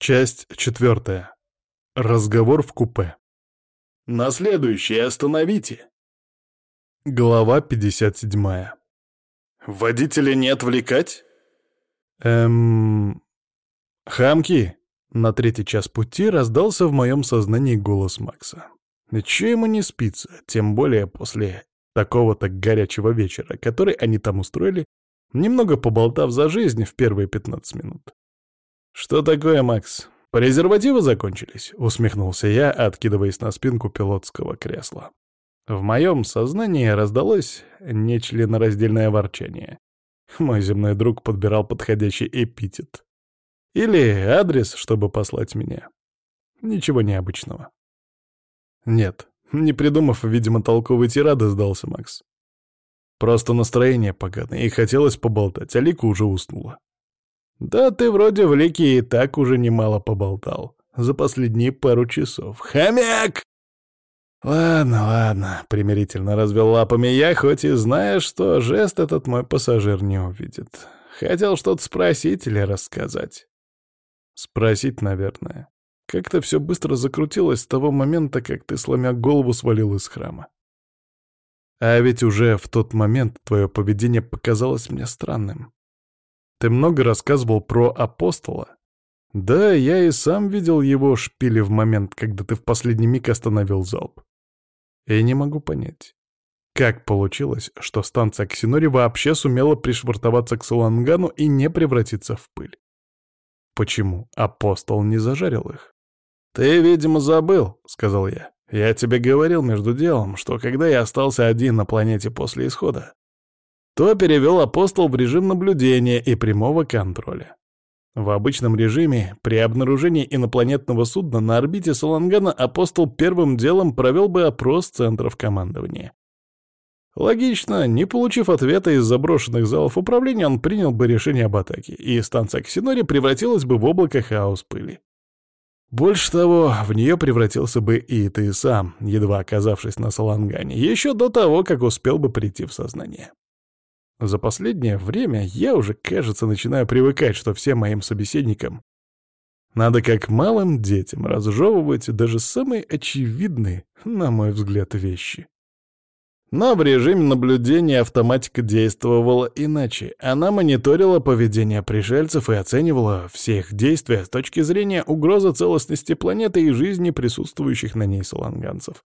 Часть четвертая. Разговор в купе. «На следующее остановите!» Глава 57. «Водителя не отвлекать?» Эм... Хамки! На третий час пути раздался в моем сознании голос Макса. Чё ему не спится, тем более после такого-то горячего вечера, который они там устроили, немного поболтав за жизнь в первые 15 минут. «Что такое, Макс? Презервативы закончились?» — усмехнулся я, откидываясь на спинку пилотского кресла. В моем сознании раздалось нечленораздельное ворчание. Мой земной друг подбирал подходящий эпитет. Или адрес, чтобы послать меня. Ничего необычного. Нет, не придумав, видимо, толковой тирады, сдался Макс. Просто настроение поганое, и хотелось поболтать, а Лика уже уснула. Да ты вроде в Лике и так уже немало поболтал. За последние пару часов. Хомяк! Ладно, ладно, примирительно развел лапами я, хоть и зная, что жест этот мой пассажир не увидит. Хотел что-то спросить или рассказать. Спросить, наверное. Как-то все быстро закрутилось с того момента, как ты, сломя голову, свалил из храма. А ведь уже в тот момент твое поведение показалось мне странным. Ты много рассказывал про апостола. Да, я и сам видел его шпили в момент, когда ты в последний миг остановил залп. И не могу понять, как получилось, что станция Ксинори вообще сумела пришвартоваться к Салангану и не превратиться в пыль. Почему апостол не зажарил их? «Ты, видимо, забыл», — сказал я. «Я тебе говорил между делом, что когда я остался один на планете после исхода, то перевел апостол в режим наблюдения и прямого контроля. В обычном режиме при обнаружении инопланетного судна на орбите Салангана апостол первым делом провел бы опрос центров командования. Логично, не получив ответа из заброшенных залов управления, он принял бы решение об атаке, и станция Ксинори превратилась бы в облако хаос пыли. Больше того, в нее превратился бы и ты сам, едва оказавшись на Салангане, еще до того, как успел бы прийти в сознание. За последнее время я уже, кажется, начинаю привыкать, что всем моим собеседникам надо как малым детям разжевывать даже самые очевидные, на мой взгляд, вещи. Но в режиме наблюдения автоматика действовала иначе. Она мониторила поведение пришельцев и оценивала все их действия с точки зрения угрозы целостности планеты и жизни присутствующих на ней саланганцев.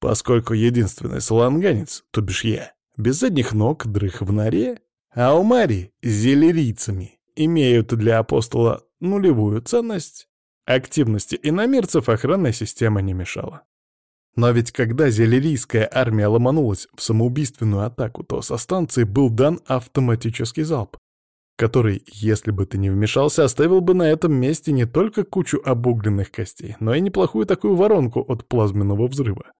Поскольку единственный саланганец, то бишь я, без задних ног дрых в норе, а у Мари зелерийцами имеют для апостола нулевую ценность, активности иномирцев охранная система не мешала. Но ведь когда зелерийская армия ломанулась в самоубийственную атаку, то со станции был дан автоматический залп, который, если бы ты не вмешался, оставил бы на этом месте не только кучу обугленных костей, но и неплохую такую воронку от плазменного взрыва.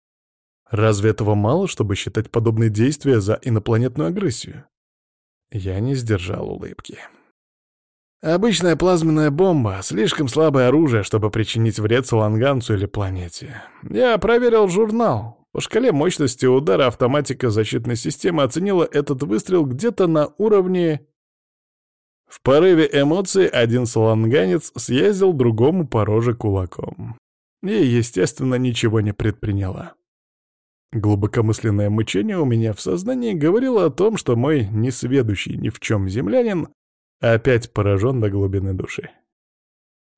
Разве этого мало, чтобы считать подобные действия за инопланетную агрессию? Я не сдержал улыбки. Обычная плазменная бомба — слишком слабое оружие, чтобы причинить вред Саланганцу или планете. Я проверил журнал. По шкале мощности удара автоматика защитной системы оценила этот выстрел где-то на уровне... В порыве эмоций один саланганец съездил другому по роже кулаком. И, естественно, ничего не предприняла. Глубокомысленное мычание у меня в сознании говорило о том, что мой несведущий ни в чем землянин опять поражен до глубины души.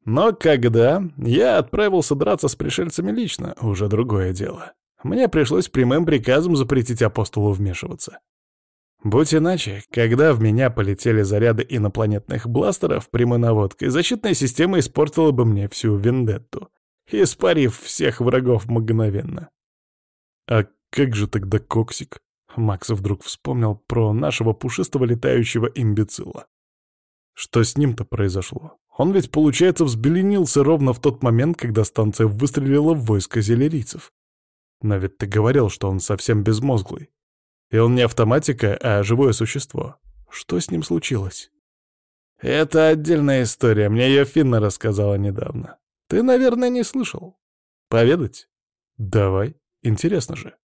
Но когда я отправился драться с пришельцами лично, уже другое дело. Мне пришлось прямым приказом запретить апостолу вмешиваться. Будь иначе, когда в меня полетели заряды инопланетных бластеров прямой наводкой, защитная система испортила бы мне всю вендетту, испарив всех врагов мгновенно. А как же тогда Коксик? Макс вдруг вспомнил про нашего пушистого летающего имбецила. Что с ним-то произошло? Он ведь, получается, взбеленился ровно в тот момент, когда станция выстрелила в войско зелерийцев. Но ведь ты говорил, что он совсем безмозглый. И он не автоматика, а живое существо. Что с ним случилось? Это отдельная история, мне ее Финна рассказала недавно. Ты, наверное, не слышал. Поведать? Давай. Интересно же.